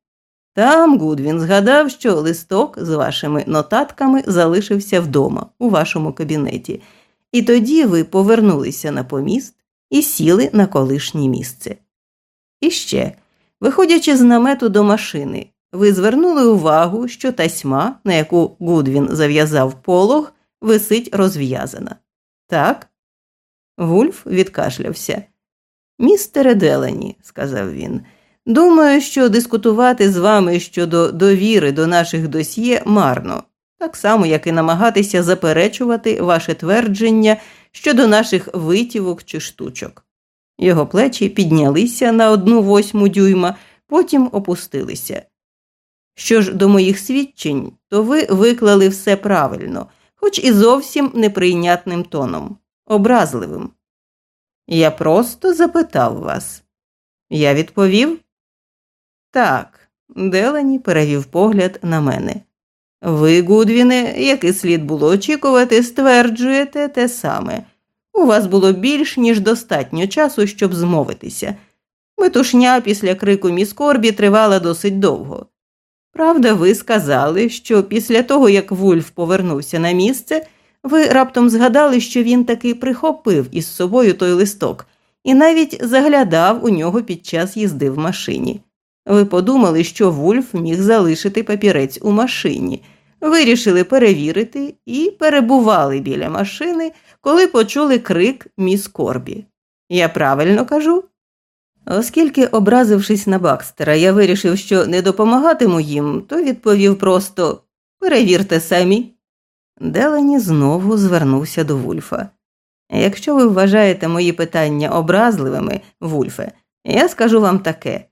Там Гудвін згадав, що листок з вашими нотатками залишився вдома, у вашому кабінеті, і тоді ви повернулися на поміст і сіли на колишнє місце. І ще, виходячи з намету до машини, ви звернули увагу, що тасьма, на яку Гудвін зав'язав полог, висить розв'язана. Так? Вульф відкашлявся. Містере Делані, сказав він. Думаю, що дискутувати з вами щодо довіри до наших досьє марно, так само, як і намагатися заперечувати ваше твердження щодо наших витівок чи штучок. Його плечі піднялися на одну восьму дюйма, потім опустилися. Що ж до моїх свідчень, то ви виклали все правильно, хоч і зовсім неприйнятним тоном, образливим. Я просто запитав вас. Я відповів. Так, Делані перевів погляд на мене. Ви, Гудвіне, як і слід було очікувати, стверджуєте те саме. У вас було більш ніж достатньо часу, щоб змовитися. Метушня після крику міс Корбі тривала досить довго. Правда, ви сказали, що після того, як Вульф повернувся на місце, ви раптом згадали, що він таки прихопив із собою той листок і навіть заглядав у нього під час їзди в машині. Ви подумали, що Вульф міг залишити папірець у машині, вирішили перевірити і перебували біля машини, коли почули крик міс Корбі. Я правильно кажу? Оскільки, образившись на Бакстера, я вирішив, що не допомагатиму їм, то відповів просто перевірте самі. Делані знову звернувся до Вульфа. Якщо ви вважаєте мої питання образливими, Вульфе, я скажу вам таке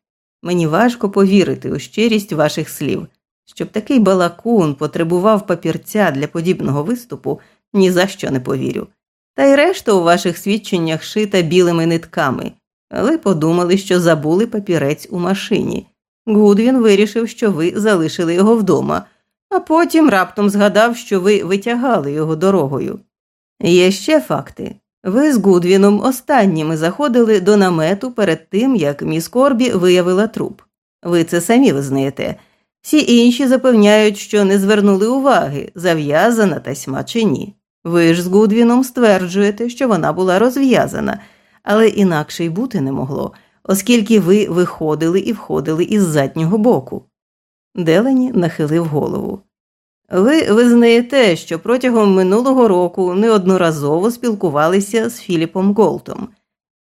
Мені важко повірити у щирість ваших слів, щоб такий балакун потребував папірця для подібного виступу, ні за що не повірю. Та й решта у ваших свідченнях шита білими нитками, але подумали, що забули папірець у машині. Гудвін вирішив, що ви залишили його вдома, а потім раптом згадав, що ви витягали його дорогою. Є ще факти. Ви з Гудвіном останніми заходили до намету перед тим, як міс Корбі виявила труп. Ви це самі визнаєте. Всі інші запевняють, що не звернули уваги, зав'язана тасьма чи ні. Ви ж з Гудвіном стверджуєте, що вона була розв'язана, але інакше й бути не могло, оскільки ви виходили і входили із заднього боку. Делені нахилив голову. Ви визнаєте, що протягом минулого року неодноразово спілкувалися з Філіпом Голтом.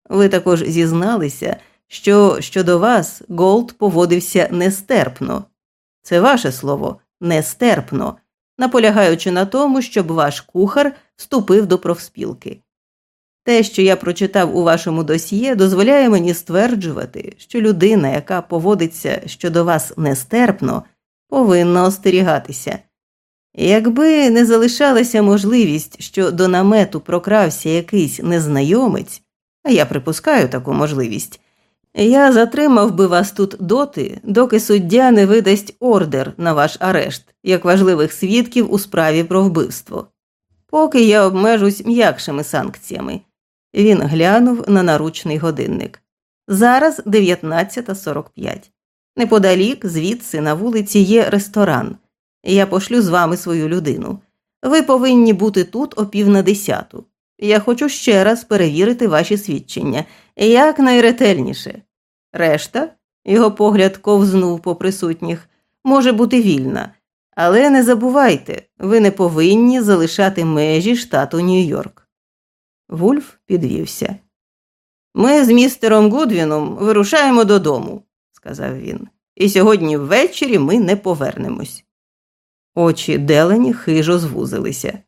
Ви також зізналися, що щодо вас Голд поводився нестерпно. Це ваше слово нестерпно, наполягаючи на тому, щоб ваш кухар вступив до профспілки. Те, що я прочитав у вашому досьє, дозволяє мені стверджувати, що людина, яка поводиться щодо вас нестерпно, повинна остерігатися. Якби не залишалася можливість, що до намету прокрався якийсь незнайомець, а я припускаю таку можливість, я затримав би вас тут доти, доки суддя не видасть ордер на ваш арешт, як важливих свідків у справі про вбивство. Поки я обмежусь м'якшими санкціями. Він глянув на наручний годинник. Зараз 19.45. Неподалік, звідси, на вулиці є ресторан. Я пошлю з вами свою людину. Ви повинні бути тут о пів на десяту. Я хочу ще раз перевірити ваші свідчення як найретельніше. Решта, його погляд ковзнув по присутніх, може бути вільна. Але не забувайте, ви не повинні залишати межі штату Нью-Йорк. Вульф підвівся. Ми з містером Гудвіном вирушаємо додому, сказав він, і сьогодні ввечері ми не повернемось. Очі Делені хижо звузилися.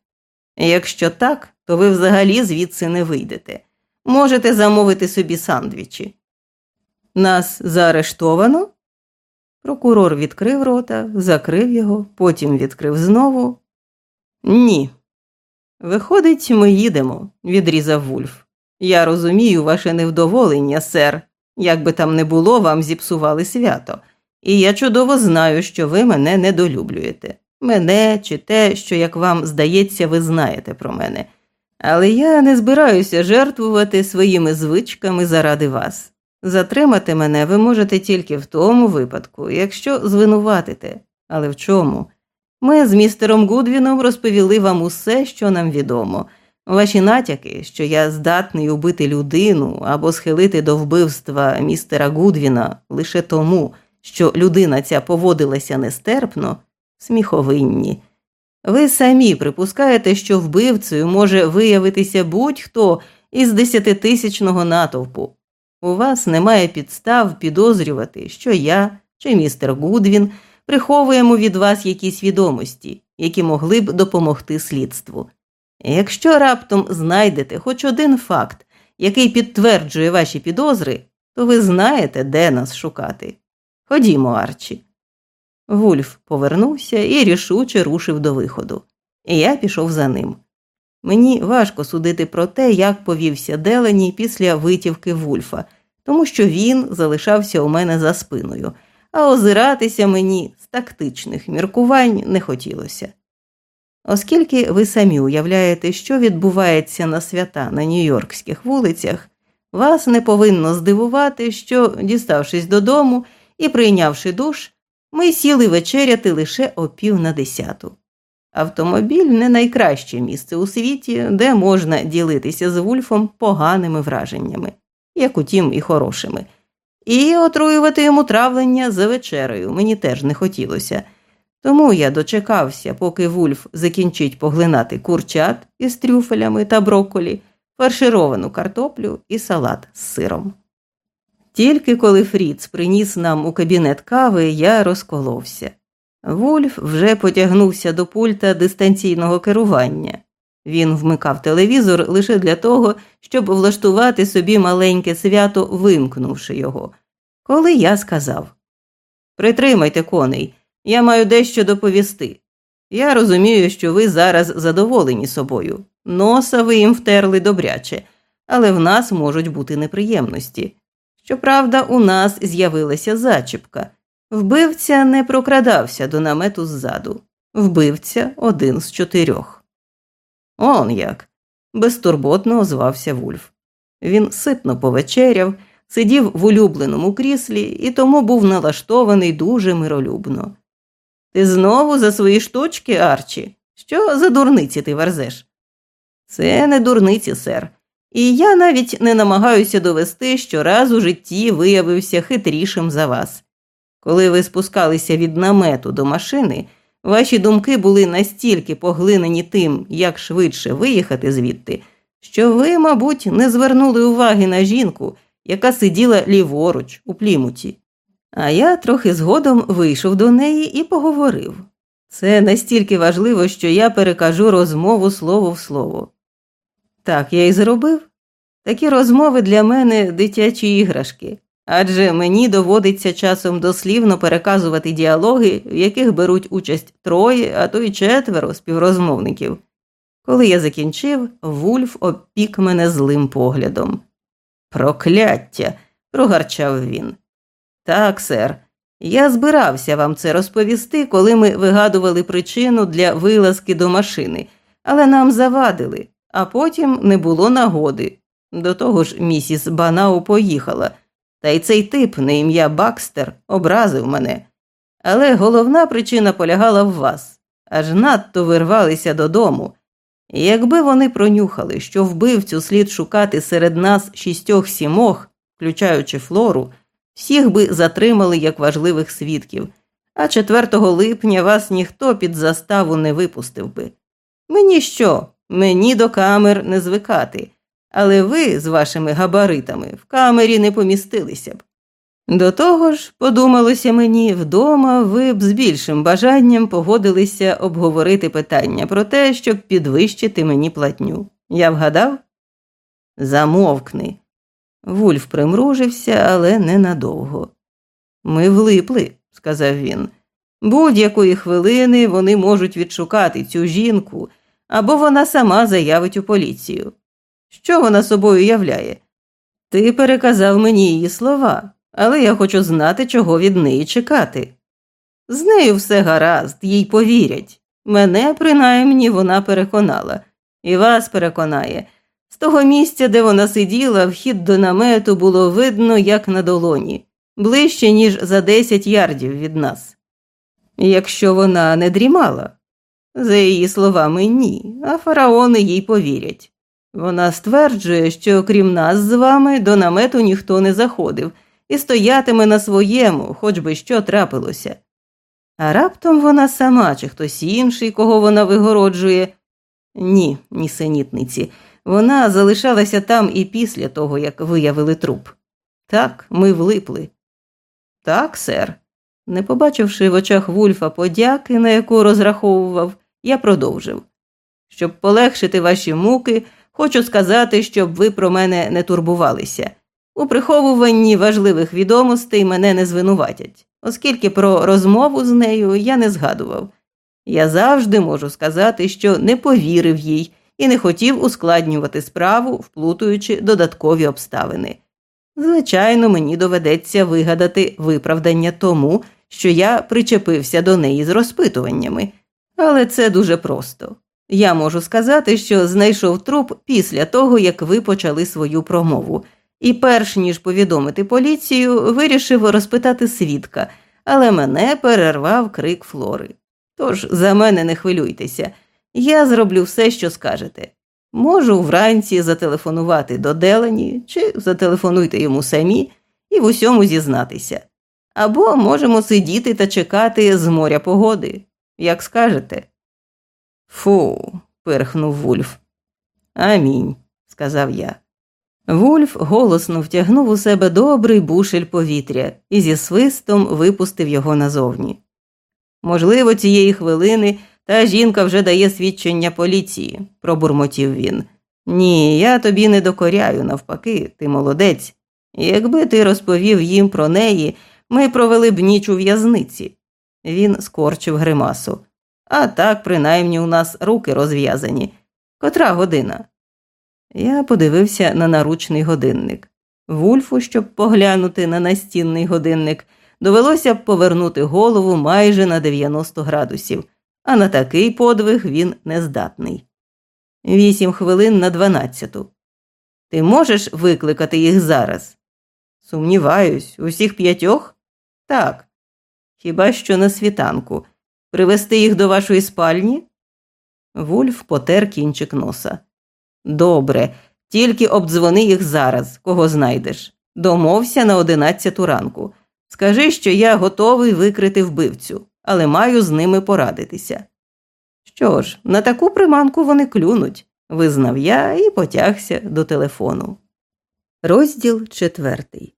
Якщо так, то ви взагалі звідси не вийдете. Можете замовити собі сандвічі. Нас заарештовано? Прокурор відкрив рота, закрив його, потім відкрив знову. Ні. Виходить, ми їдемо, відрізав Вульф. Я розумію ваше невдоволення, сер. Як би там не було, вам зіпсували свято, і я чудово знаю, що ви мене недолюблюєте. Мене чи те, що, як вам здається, ви знаєте про мене. Але я не збираюся жертвувати своїми звичками заради вас. Затримати мене ви можете тільки в тому випадку, якщо звинуватите. Але в чому? Ми з містером Гудвіном розповіли вам усе, що нам відомо. Ваші натяки, що я здатний убити людину або схилити до вбивства містера Гудвіна лише тому, що людина ця поводилася нестерпно, сміховинні. Ви самі припускаєте, що вбивцею може виявитися будь-хто із десятитисячного натовпу. У вас немає підстав підозрювати, що я чи містер Гудвін приховуємо від вас якісь відомості, які могли б допомогти слідству. Якщо раптом знайдете хоч один факт, який підтверджує ваші підозри, то ви знаєте, де нас шукати. Ходімо, Арчі. Вульф повернувся і рішуче рушив до виходу. І я пішов за ним. Мені важко судити про те, як повівся Делені після витівки Вульфа, тому що він залишався у мене за спиною, а озиратися мені з тактичних міркувань не хотілося. Оскільки ви самі уявляєте, що відбувається на свята на нью-йоркських вулицях, вас не повинно здивувати, що, діставшись додому і прийнявши душ, ми сіли вечеряти лише о пів на десяту. Автомобіль не найкраще місце у світі, де можна ділитися з Вульфом поганими враженнями, як утім і хорошими. І отруювати йому травлення за вечерею мені теж не хотілося. Тому я дочекався, поки Вульф закінчить поглинати курчат із трюфелями та брокколі, фаршировану картоплю і салат з сиром. Тільки коли Фріц приніс нам у кабінет кави, я розколовся. Вульф вже потягнувся до пульта дистанційного керування. Він вмикав телевізор лише для того, щоб влаштувати собі маленьке свято, вимкнувши його. Коли я сказав Притримайте коней, я маю дещо доповісти. Я розумію, що ви зараз задоволені собою. Носа ви їм втерли добряче, але в нас можуть бути неприємності. Щоправда, у нас з'явилася зачіпка. Вбивця не прокрадався до намету ззаду. Вбивця один з чотирьох. Он як. безтурботно озвався Вульф. Він ситно повечеряв, сидів в улюбленому кріслі і тому був налаштований дуже миролюбно. Ти знову за свої штучки, Арчі? Що за дурниці ти верзеш? Це не дурниці, сер. І я навіть не намагаюся довести, що раз у житті виявився хитрішим за вас. Коли ви спускалися від намету до машини, ваші думки були настільки поглинені тим, як швидше виїхати звідти, що ви, мабуть, не звернули уваги на жінку, яка сиділа ліворуч у плімуті. А я трохи згодом вийшов до неї і поговорив. Це настільки важливо, що я перекажу розмову слово в слово. Так я й зробив. Такі розмови для мене дитячі іграшки, адже мені доводиться часом дослівно переказувати діалоги, в яких беруть участь троє, а то й четверо співрозмовників. Коли я закінчив, Вульф обпік мене злим поглядом. Прокляття, прогарчав він. Так, сер, я збирався вам це розповісти, коли ми вигадували причину для вилазки до машини, але нам завадили, а потім не було нагоди. До того ж, місіс Банау поїхала, та й цей тип на ім'я Бакстер образив мене. Але головна причина полягала в вас аж надто вирвалися додому. Якби вони пронюхали, що вбивцю слід шукати серед нас шістьох сімох, включаючи флору, всіх би затримали як важливих свідків, а 4 липня вас ніхто під заставу не випустив би. Мені що? Мені до камер не звикати, але ви з вашими габаритами в камері не помістилися б. До того ж, подумалося мені, вдома ви б з більшим бажанням погодилися обговорити питання про те, щоб підвищити мені платню. Я вгадав? Замовкни. Вульф примружився, але ненадовго. Ми влипли, сказав він. Будь-якої хвилини вони можуть відшукати цю жінку, або вона сама заявить у поліцію. Що вона собою являє? Ти переказав мені її слова, але я хочу знати, чого від неї чекати. З нею все гаразд, їй повірять. Мене, принаймні, вона переконала, і вас переконає. З того місця, де вона сиділа, вхід до намету було видно, як на долоні, ближче, ніж за десять ярдів від нас. Якщо вона не дрімала, за її словами, ні, а фараони їй повірять. Вона стверджує, що крім нас з вами до намету ніхто не заходив і стоятиме на своєму, хоч би що трапилося. А раптом вона сама чи хтось інший, кого вона вигороджує. Ні, нісенітниці. Вона залишалася там і після того, як виявили труп. Так, ми влипли. Так, сер. Не побачивши в очах Вульфа подяки, на яку розраховував, я продовжив. Щоб полегшити ваші муки, хочу сказати, щоб ви про мене не турбувалися. У приховуванні важливих відомостей мене не звинуватять, оскільки про розмову з нею я не згадував. Я завжди можу сказати, що не повірив їй і не хотів ускладнювати справу, вплутуючи додаткові обставини. Звичайно, мені доведеться вигадати виправдання тому, що я причепився до неї з розпитуваннями, але це дуже просто. Я можу сказати, що знайшов труп після того, як ви почали свою промову, і, перш ніж повідомити поліцію, вирішив розпитати свідка, але мене перервав крик Флори. Тож за мене не хвилюйтеся, я зроблю все, що скажете. Можу вранці зателефонувати до Делані, чи зателефонуйте йому самі і в усьому зізнатися. Або можемо сидіти та чекати з моря погоди, як скажете. Фу, пирхнув Вульф. Амінь, сказав я. Вульф голосно втягнув у себе добрий бушель повітря і зі свистом випустив його назовні. Можливо, цієї хвилини та жінка вже дає свідчення поліції, пробурмотів він. Ні, я тобі не докоряю, навпаки, ти молодець. Якби ти розповів їм про неї, ми провели б ніч у в'язниці. Він скорчив гримасу. А так, принаймні, у нас руки розв'язані. Котра година? Я подивився на наручний годинник. Вульфу, щоб поглянути на настінний годинник, довелося б повернути голову майже на 90 градусів, а на такий подвиг він не здатний. Вісім хвилин на дванадцяту. Ти можеш викликати їх зараз? Сумніваюсь, усіх п'ятьох? Так. Хіба що на світанку. Привести їх до вашої спальні? Вульф потер кінчик носа. Добре, тільки обдзвони їх зараз, кого знайдеш. Домовся на одинадцяту ранку. Скажи, що я готовий викрити вбивцю, але маю з ними порадитися. Що ж, на таку приманку вони клюнуть, визнав я і потягся до телефону. Розділ четвертий.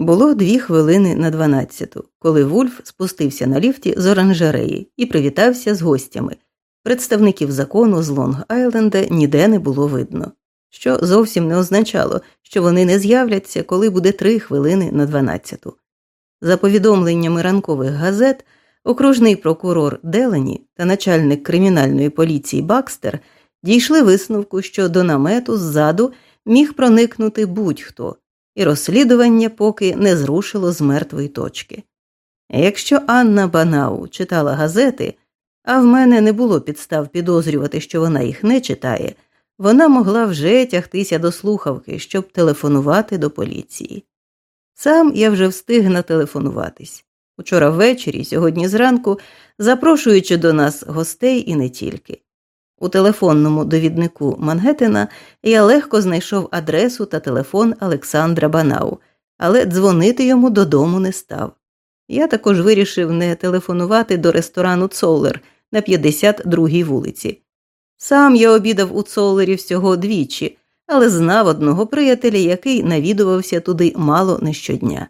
Було дві хвилини на дванадцяту, коли Вульф спустився на ліфті з оранжереї і привітався з гостями. Представників закону з Лонг Айленда ніде не було видно, що зовсім не означало, що вони не з'являться, коли буде три хвилини на дванадцяту. За повідомленнями ранкових газет, окружний прокурор Делені та начальник кримінальної поліції Бакстер дійшли висновку, що до намету ззаду міг проникнути будь-хто, і розслідування поки не зрушило з мертвої точки. Якщо Анна Банау читала газети, а в мене не було підстав підозрювати, що вона їх не читає, вона могла вже тягтися до слухавки, щоб телефонувати до поліції. Сам я вже встиг нателефонуватись. Учора ввечері, сьогодні зранку, запрошуючи до нас гостей і не тільки. У телефонному довіднику Мангеттена я легко знайшов адресу та телефон Олександра Банау, але дзвонити йому додому не став. Я також вирішив не телефонувати до ресторану Цоллер на 52-й вулиці. Сам я обідав у Цоллері всього двічі, але знав одного приятеля, який навідувався туди мало не щодня.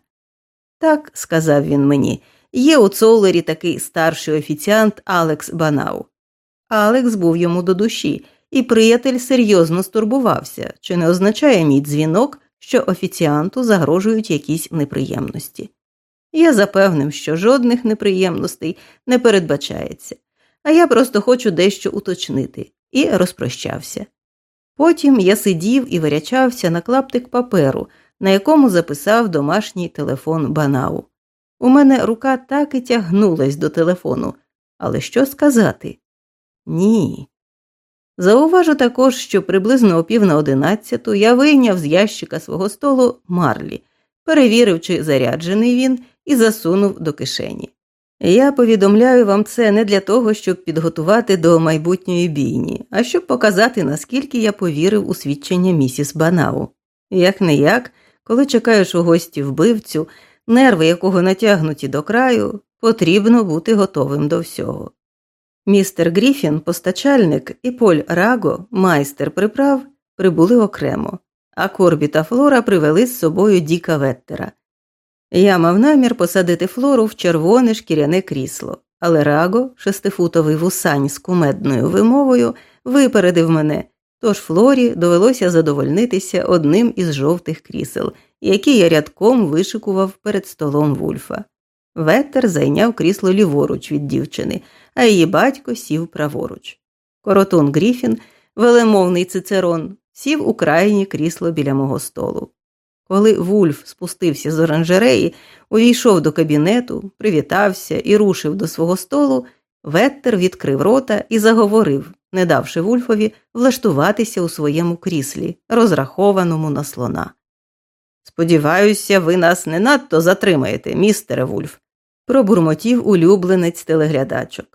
Так, сказав він мені, є у Цоллері такий старший офіціант Алекс Банау. Алекс був йому до душі, і приятель серйозно стурбувався, чи не означає мій дзвінок, що офіціанту загрожують якісь неприємності. Я запевнив, що жодних неприємностей не передбачається, а я просто хочу дещо уточнити, і розпрощався. Потім я сидів і вирячався на клаптик паперу, на якому записав домашній телефон Банау. У мене рука так і тягнулась до телефону, але що сказати? Ні. Зауважу також, що приблизно о пів на одинадцяту я вийняв з ящика свого столу марлі, перевірив, чи заряджений він, і засунув до кишені. Я повідомляю вам це не для того, щоб підготувати до майбутньої бійні, а щоб показати, наскільки я повірив у свідчення місіс Банау. Як не як, коли чекаєш у гості вбивцю, нерви якого натягнуті до краю, потрібно бути готовим до всього. Містер Гріфін, постачальник, і Поль Раго, майстер приправ, прибули окремо, а Корбі та Флора привели з собою Діка Веттера. Я мав намір посадити Флору в червоне шкіряне крісло, але Раго, шестифутовий вусань з кумедною вимовою, випередив мене, тож Флорі довелося задовольнитися одним із жовтих крісел, які я рядком вишикував перед столом Вульфа. Веттер зайняв крісло ліворуч від дівчини, а її батько сів праворуч. Коротун Гріфін, велемовний цицерон, сів у крайнє крісло біля мого столу. Коли Вульф спустився з оранжереї, увійшов до кабінету, привітався і рушив до свого столу, Веттер відкрив рота і заговорив, не давши Вульфові влаштуватися у своєму кріслі, розрахованому на слона. Сподіваюся, ви нас не надто затримаєте, містере Вульф, пробурмотів улюбленець телеглядачок.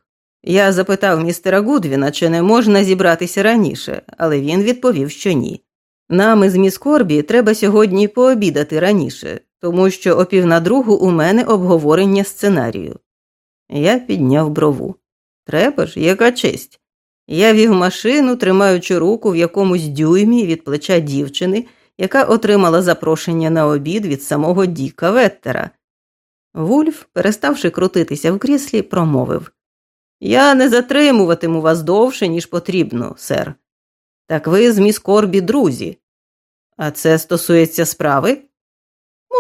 Я запитав містера Гудвіна, чи не можна зібратися раніше, але він відповів, що ні. Нам із міс Корбі треба сьогодні пообідати раніше, тому що о пів на другу у мене обговорення сценарію. Я підняв брову. Треба ж, яка честь. Я вів машину, тримаючи руку в якомусь дюймі від плеча дівчини, яка отримала запрошення на обід від самого Діка Веттера. Вульф, переставши крутитися в кріслі, промовив Я не затримуватиму вас довше, ніж потрібно, сер. Так ви з міс Корбі друзі. А це стосується справи?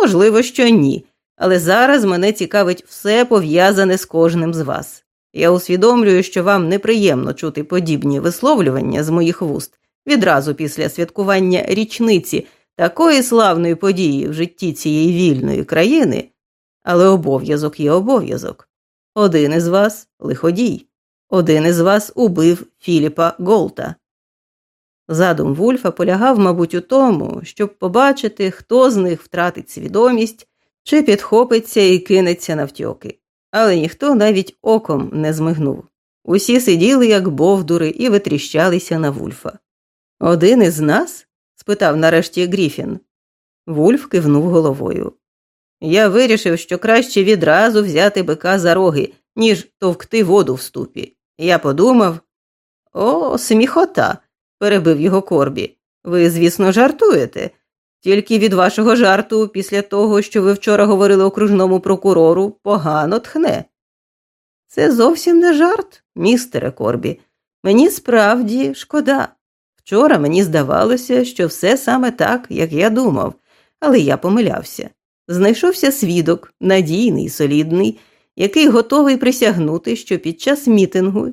Можливо, що ні, але зараз мене цікавить все пов'язане з кожним з вас. Я усвідомлюю, що вам неприємно чути подібні висловлювання з моїх вуст відразу після святкування річниці такої славної події в житті цієї вільної країни, але обов'язок є обов'язок. Один із вас лиходій, один із вас убив Філіпа Голта. Задум Вульфа полягав, мабуть, у тому, щоб побачити, хто з них втратить свідомість чи підхопиться і кинеться навтьоки, але ніхто навіть оком не змигнув. Усі сиділи, як бовдури, і витріщалися на Вульфа. Один із нас? спитав нарешті Гріфін. Вульф кивнув головою. Я вирішив, що краще відразу взяти бика за роги, ніж товкти воду в ступі. Я подумав о, сміхота, перебив його Корбі. Ви, звісно, жартуєте. Тільки від вашого жарту, після того, що ви вчора говорили окружному прокурору, погано тхне. Це зовсім не жарт, містере Корбі. Мені справді шкода. Вчора мені здавалося, що все саме так, як я думав, але я помилявся. Знайшовся свідок, надійний, солідний, який готовий присягнути, що під час мітингу